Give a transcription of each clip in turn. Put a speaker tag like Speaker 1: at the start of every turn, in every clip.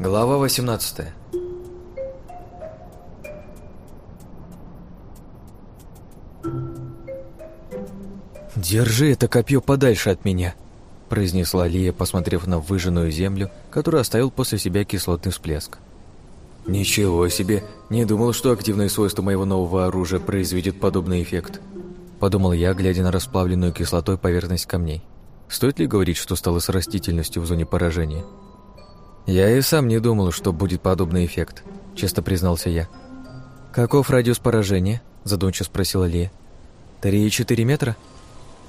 Speaker 1: Глава 18 «Держи это копье подальше от меня», – произнесла Лия, посмотрев на выжженную землю, которую оставил после себя кислотный всплеск. «Ничего себе! Не думал, что активное свойство моего нового оружия произведет подобный эффект», – подумал я, глядя на расплавленную кислотой поверхность камней. «Стоит ли говорить, что стало с растительностью в зоне поражения?» «Я и сам не думал, что будет подобный эффект», – честно признался я. «Каков радиус поражения?» – задумчиво спросила Лия. «Три-четыре метра?»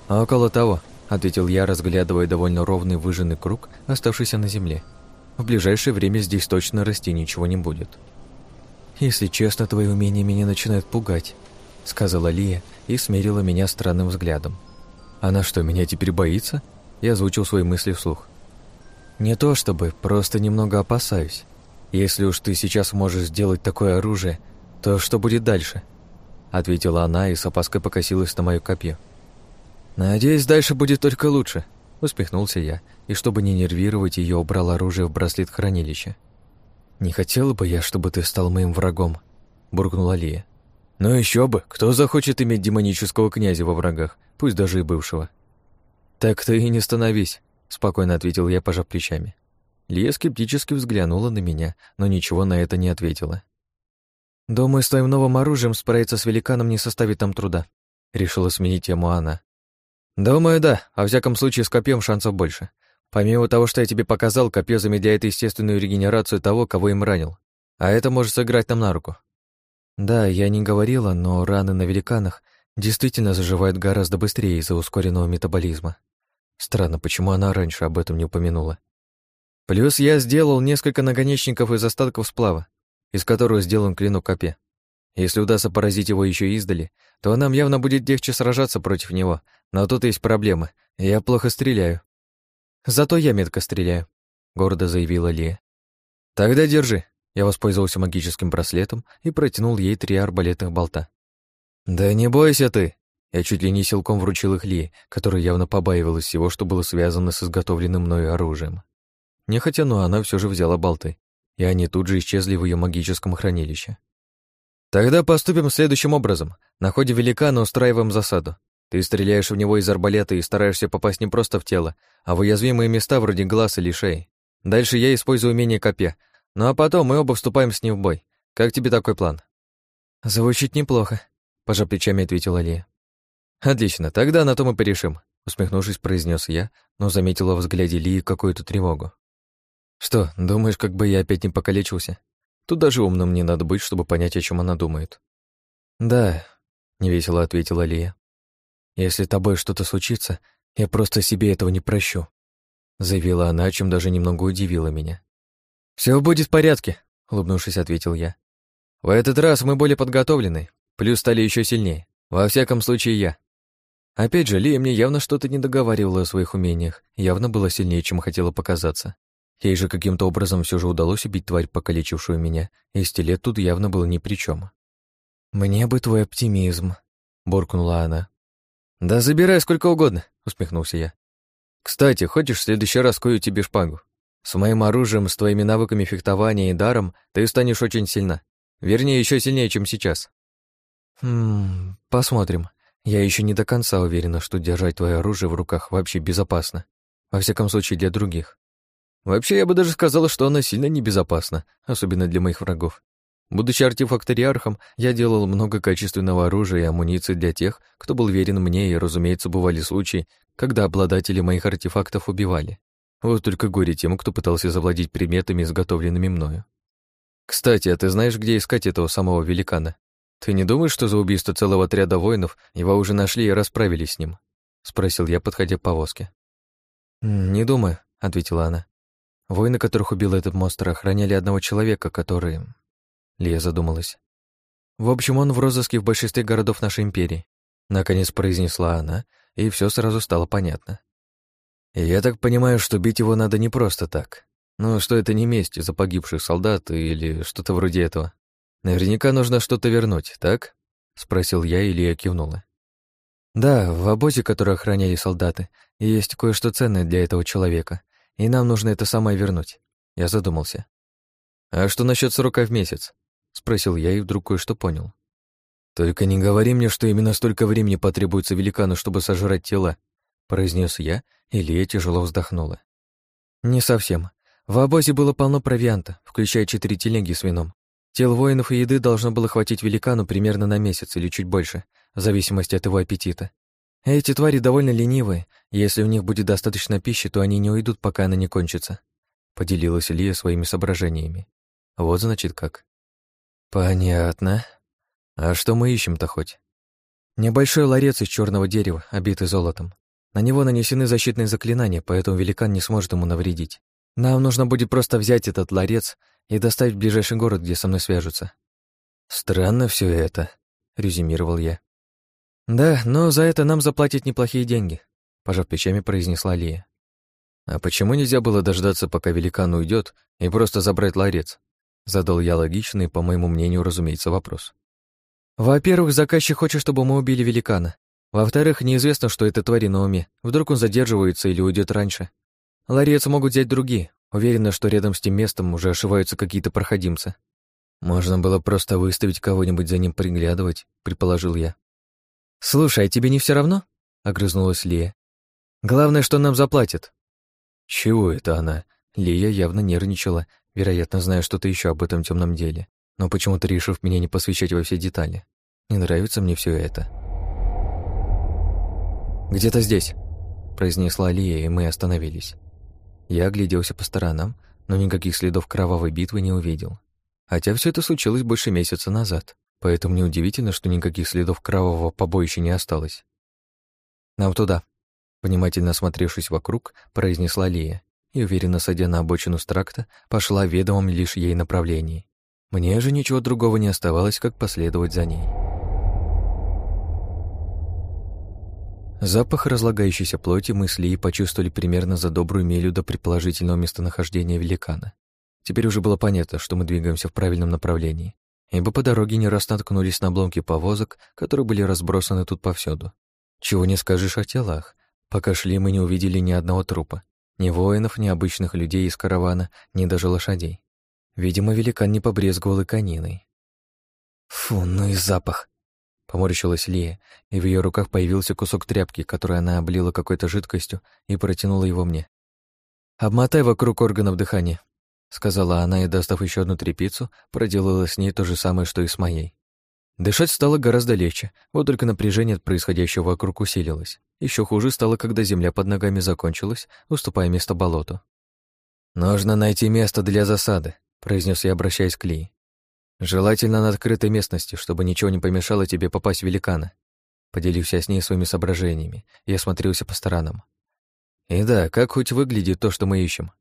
Speaker 1: «Около того», – ответил я, разглядывая довольно ровный выжженный круг, оставшийся на земле. «В ближайшее время здесь точно расти ничего не будет». «Если честно, твои умения меня начинают пугать», — сказала Лия и смерила меня странным взглядом. «Она что, меня теперь боится?» Я озвучил свои мысли вслух. «Не то чтобы, просто немного опасаюсь. Если уж ты сейчас можешь сделать такое оружие, то что будет дальше?» Ответила она и с опаской покосилась на мое копье. «Надеюсь, дальше будет только лучше», — усмехнулся я, и чтобы не нервировать ее, убрал оружие в браслет хранилища. «Не хотела бы я, чтобы ты стал моим врагом», — буркнула Лия. «Ну еще бы, кто захочет иметь демонического князя во врагах, пусть даже и бывшего?» «Так ты и не становись», — спокойно ответил я, пожав плечами. Лия скептически взглянула на меня, но ничего на это не ответила. «Думаю, с твоим новым оружием справиться с великаном не составит там труда», — решила сменить тему она. «Думаю, да. Во всяком случае, с копьем шансов больше. Помимо того, что я тебе показал, копье замедляет естественную регенерацию того, кого им ранил. А это может сыграть нам на руку». «Да, я не говорила, но раны на великанах действительно заживают гораздо быстрее из-за ускоренного метаболизма. Странно, почему она раньше об этом не упомянула. Плюс я сделал несколько нагонечников из остатков сплава, из которого сделан клинок копья. Если удастся поразить его еще издали, то нам явно будет легче сражаться против него, но тут есть проблема. Я плохо стреляю. Зато я метко стреляю, гордо заявила Лия. Тогда держи. Я воспользовался магическим браслетом и протянул ей три арбалетных болта. Да не бойся ты. Я чуть ли не силком вручил их Лии, которая явно побаивалась всего, что было связано с изготовленным мною оружием. Нехотя, но она все же взяла болты, и они тут же исчезли в ее магическом хранилище. Тогда поступим следующим образом. На ходе великана устраиваем засаду. Ты стреляешь в него из арбалета и стараешься попасть не просто в тело, а в уязвимые места вроде глаз или шеи. Дальше я использую умение копья. Ну а потом мы оба вступаем с ним в бой. Как тебе такой план? Звучит неплохо, пожав плечами ответила Лия. Отлично, тогда на то мы порешим, усмехнувшись, произнес я, но заметила в взгляде Лии какую-то тревогу. Что, думаешь, как бы я опять не покалечился? Тут даже умным не надо быть, чтобы понять, о чем она думает. «Да», — невесело ответила Лия. «Если тобой что-то случится, я просто себе этого не прощу», — заявила она, чем даже немного удивила меня. Все будет в порядке», — улыбнувшись, ответил я. «В этот раз мы более подготовлены, плюс стали еще сильнее. Во всяком случае, я». Опять же, Лия мне явно что-то не договаривала о своих умениях, явно была сильнее, чем хотела показаться. Ей же каким-то образом все же удалось убить тварь, покалечившую меня, и стилет тут явно был ни при чем. «Мне бы твой оптимизм», — буркнула она. «Да забирай сколько угодно», — усмехнулся я. «Кстати, хочешь в следующий раз кою тебе шпагу? С моим оружием, с твоими навыками фехтования и даром ты станешь очень сильна. Вернее, еще сильнее, чем сейчас». «Хм, посмотрим. Я еще не до конца уверена, что держать твое оружие в руках вообще безопасно. Во всяком случае, для других. Вообще, я бы даже сказала, что она сильно небезопасна, особенно для моих врагов. Будучи артефакториархом, я делал много качественного оружия и амуниции для тех, кто был верен мне, и, разумеется, бывали случаи, когда обладатели моих артефактов убивали. Вот только горе тем, кто пытался завладеть предметами, изготовленными мною. Кстати, а ты знаешь, где искать этого самого великана? Ты не думаешь, что за убийство целого отряда воинов его уже нашли и расправились с ним? Спросил я, подходя к повозке. «Не думаю», — ответила она. Воины, которых убил этот монстр, охраняли одного человека, который... Лия задумалась. В общем, он в розыске в большинстве городов нашей империи. Наконец произнесла она, и все сразу стало понятно. я так понимаю, что бить его надо не просто так. Ну, что это не месть за погибших солдат или что-то вроде этого. Наверняка нужно что-то вернуть, так? Спросил я, и Лия кивнула. Да, в обозе, который охраняли солдаты, есть кое-что ценное для этого человека, и нам нужно это самое вернуть. Я задумался. «А что насчет срока в месяц?» — спросил я и вдруг кое-что понял. «Только не говори мне, что именно столько времени потребуется великану, чтобы сожрать тела», — произнес я, и Лия тяжело вздохнула. «Не совсем. В обозе было полно провианта, включая четыре телеги с вином. Тел воинов и еды должно было хватить великану примерно на месяц или чуть больше, в зависимости от его аппетита. Эти твари довольно ленивые, если у них будет достаточно пищи, то они не уйдут, пока она не кончится», — поделилась Лия своими соображениями. «Вот значит как». «Понятно. А что мы ищем-то хоть?» «Небольшой ларец из черного дерева, обитый золотом. На него нанесены защитные заклинания, поэтому великан не сможет ему навредить. Нам нужно будет просто взять этот ларец и доставить в ближайший город, где со мной свяжутся». «Странно все это», — резюмировал я. «Да, но за это нам заплатят неплохие деньги», — пожав плечами, произнесла Лия. «А почему нельзя было дождаться, пока великан уйдет, и просто забрать ларец?» Задал я логичный, по моему мнению, разумеется, вопрос. «Во-первых, заказчик хочет, чтобы мы убили великана. Во-вторых, неизвестно, что это твари на уме. Вдруг он задерживается или уйдет раньше. Ларец могут взять другие. Уверена, что рядом с тем местом уже ошиваются какие-то проходимцы. Можно было просто выставить кого-нибудь за ним приглядывать, предположил я. «Слушай, а тебе не все равно?» — огрызнулась Лия. «Главное, что нам заплатят». «Чего это она?» Лия явно нервничала, вероятно, зная что-то еще об этом темном деле, но почему-то решив меня не посвящать во все детали. Не нравится мне все это. «Где-то здесь», — произнесла Лия, и мы остановились. Я огляделся по сторонам, но никаких следов кровавой битвы не увидел. Хотя все это случилось больше месяца назад. Поэтому неудивительно, что никаких следов кровавого побоища не осталось. «Нам туда», — внимательно осмотревшись вокруг, произнесла Лия и, уверенно садя на обочину стракта, пошла в ведомом лишь ей направлении. Мне же ничего другого не оставалось, как последовать за ней. Запах разлагающейся плоти мы с Лией почувствовали примерно за добрую милю до предположительного местонахождения великана. Теперь уже было понятно, что мы двигаемся в правильном направлении ибо по дороге не раз наткнулись на обломки повозок, которые были разбросаны тут повсюду. Чего не скажешь о телах. Пока шли, мы не увидели ни одного трупа. Ни воинов, ни обычных людей из каравана, ни даже лошадей. Видимо, великан не побрезговал и кониной. «Фу, ну и запах!» Поморщилась Лия, и в ее руках появился кусок тряпки, который она облила какой-то жидкостью и протянула его мне. «Обмотай вокруг органов дыхания», сказала она и, достав еще одну трепицу, проделала с ней то же самое, что и с моей. Дышать стало гораздо легче, вот только напряжение от происходящего вокруг усилилось. Еще хуже стало, когда земля под ногами закончилась, уступая место болоту. «Нужно найти место для засады», — произнес я, обращаясь к Ли. «Желательно на открытой местности, чтобы ничего не помешало тебе попасть в великана». Поделился с ней своими соображениями и осмотрелся по сторонам. «И да, как хоть выглядит то, что мы ищем?»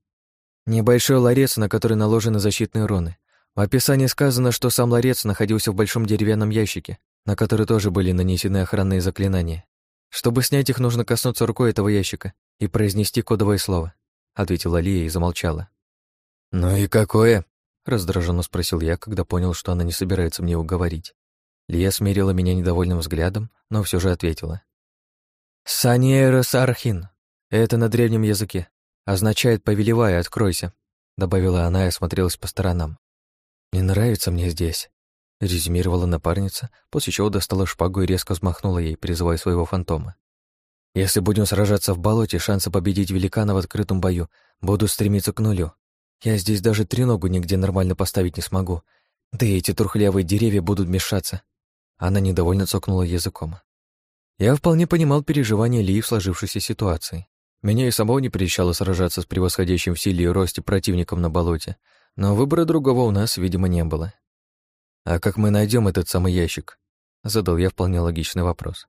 Speaker 1: Небольшой ларец, на который наложены защитные руны. В описании сказано, что сам ларец находился в большом деревянном ящике, на который тоже были нанесены охранные заклинания. Чтобы снять их, нужно коснуться рукой этого ящика и произнести кодовое слово, ответила Лия и замолчала. Ну и какое? Раздраженно спросил я, когда понял, что она не собирается мне уговорить. Лия смерила меня недовольным взглядом, но все же ответила. «Саниэрос Архин. Это на древнем языке означает «повелевай, откройся», — добавила она и осмотрелась по сторонам. «Не нравится мне здесь», — резюмировала напарница, после чего достала шпагу и резко взмахнула ей, призывая своего фантома. «Если будем сражаться в болоте, шансы победить великана в открытом бою будут стремиться к нулю. Я здесь даже треногу нигде нормально поставить не смогу. Да и эти трухлявые деревья будут мешаться». Она недовольно цокнула языком. Я вполне понимал переживания Ли в сложившейся ситуации. Меня и самого не прельщало сражаться с превосходящим в силе и росте противником на болоте, но выбора другого у нас, видимо, не было. «А как мы найдем этот самый ящик?» — задал я вполне логичный вопрос.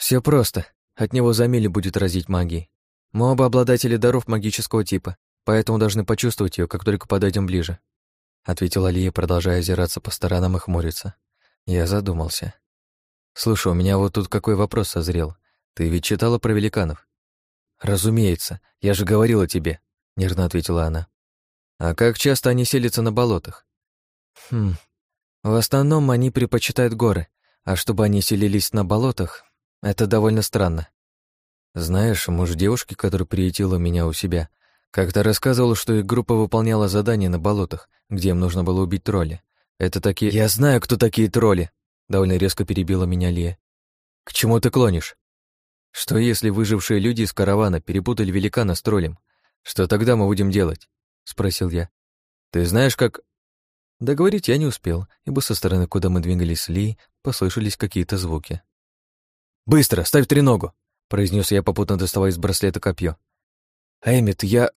Speaker 1: Все просто. От него за мили будет разить магией. Мы оба обладатели даров магического типа, поэтому должны почувствовать ее, как только подойдем ближе», — ответила Лия, продолжая озираться по сторонам и хмуриться. Я задумался. «Слушай, у меня вот тут какой вопрос созрел. Ты ведь читала про великанов?» «Разумеется, я же говорила тебе», — нервно ответила она. «А как часто они селятся на болотах?» «Хм, в основном они предпочитают горы, а чтобы они селились на болотах, это довольно странно. Знаешь, муж девушки, которая приютила меня у себя, как-то рассказывал, что их группа выполняла задание на болотах, где им нужно было убить тролля. Это такие... «Я знаю, кто такие тролли!» Довольно резко перебила меня Лия. «К чему ты клонишь?» «Что если выжившие люди из каравана перепутали великана с троллем? Что тогда мы будем делать?» Спросил я. «Ты знаешь, как...» Договорить я не успел, ибо со стороны, куда мы двигались с Ли, послышались какие-то звуки. «Быстро, ставь треногу!» — произнес я, попутно доставая из браслета копье. «Эммит, я...»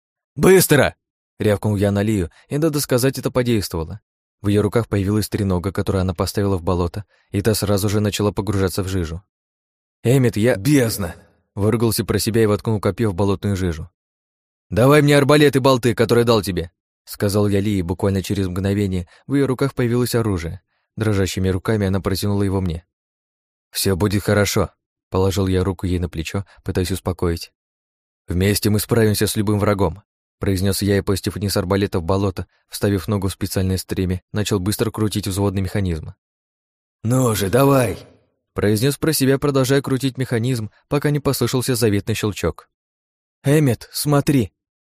Speaker 1: «Быстро!» — рявкнул я на Лию, и, надо сказать, это подействовало. В ее руках появилась тренога, которую она поставила в болото, и та сразу же начала погружаться в жижу. «Эммит, я...»
Speaker 2: «Бездна!»
Speaker 1: — выругался про себя и воткнул копье в болотную жижу. «Давай мне арбалет и болты, которые дал тебе!» — сказал я Лии, буквально через мгновение в ее руках появилось оружие. Дрожащими руками она протянула его мне. Все будет хорошо», — положил я руку ей на плечо, пытаясь успокоить. «Вместе мы справимся с любым врагом», — произнес я и, пустив вниз арбалета в болото, вставив ногу в специальное стреме, начал быстро крутить взводный механизм.
Speaker 2: «Ну же, давай!»
Speaker 1: — произнес про себя, продолжая крутить механизм, пока не послышался заветный щелчок. «Эммет, смотри!»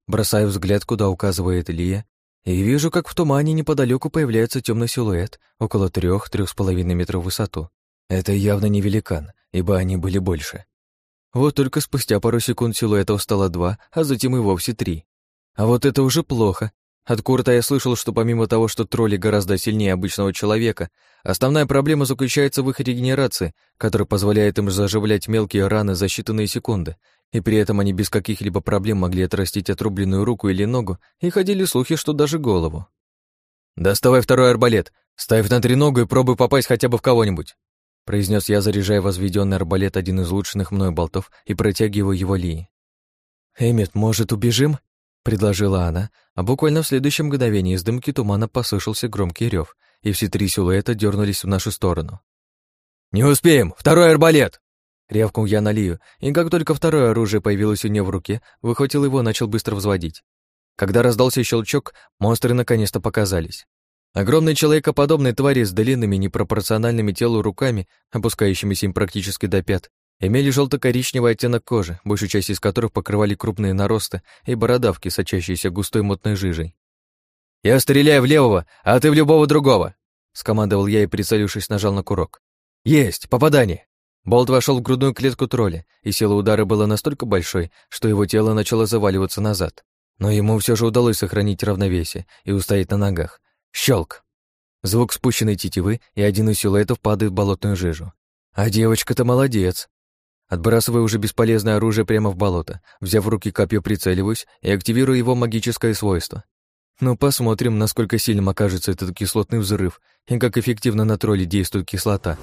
Speaker 1: Бросаю взгляд, куда указывает Лия, и вижу, как в тумане неподалеку появляется темный силуэт, около трех-трех с половиной метров в высоту. Это явно не великан, ибо они были больше. Вот только спустя пару секунд силуэтов стало два, а затем и вовсе три. А вот это уже плохо. От Курта я слышал, что помимо того, что тролли гораздо сильнее обычного человека, основная проблема заключается в их регенерации, которая позволяет им заживлять мелкие раны за считанные секунды, и при этом они без каких-либо проблем могли отрастить отрубленную руку или ногу, и ходили слухи, что даже голову. «Доставай второй арбалет, ставь на треногу и пробуй попасть хотя бы в кого-нибудь», произнес я, заряжая возведенный арбалет один из улучшенных мной болтов и протягивая его Лии. «Эммет, может, убежим?» — предложила она, а буквально в следующем мгновении из дымки тумана послышался громкий рев, и все три силуэта дернулись в нашу сторону. «Не успеем! Второй арбалет!» Рявкнул я на Лию, и как только второе оружие появилось у нее в руке, выхватил его и начал быстро взводить. Когда раздался щелчок, монстры наконец-то показались. Огромные человекоподобные твари с длинными, непропорциональными телу руками, опускающимися им практически до пят, имели желто-коричневый оттенок кожи, большую часть из которых покрывали крупные наросты и бородавки, сочащиеся густой мутной жижей. «Я стреляю в левого, а ты в любого другого!» — скомандовал я и, прицелившись, нажал на курок. «Есть! Попадание!» Болт вошел в грудную клетку тролля, и сила удара была настолько большой, что его тело начало заваливаться назад. Но ему все же удалось сохранить равновесие и устоять на ногах, Щелк. Звук спущенной тетивы, и один из силуэтов падает в болотную жижу. А девочка-то молодец. Отбрасываю уже бесполезное оружие прямо в болото, взяв в руки копье, прицеливаюсь и активирую его магическое свойство. Ну, посмотрим, насколько сильным окажется этот кислотный взрыв и как эффективно на тролле действует кислота.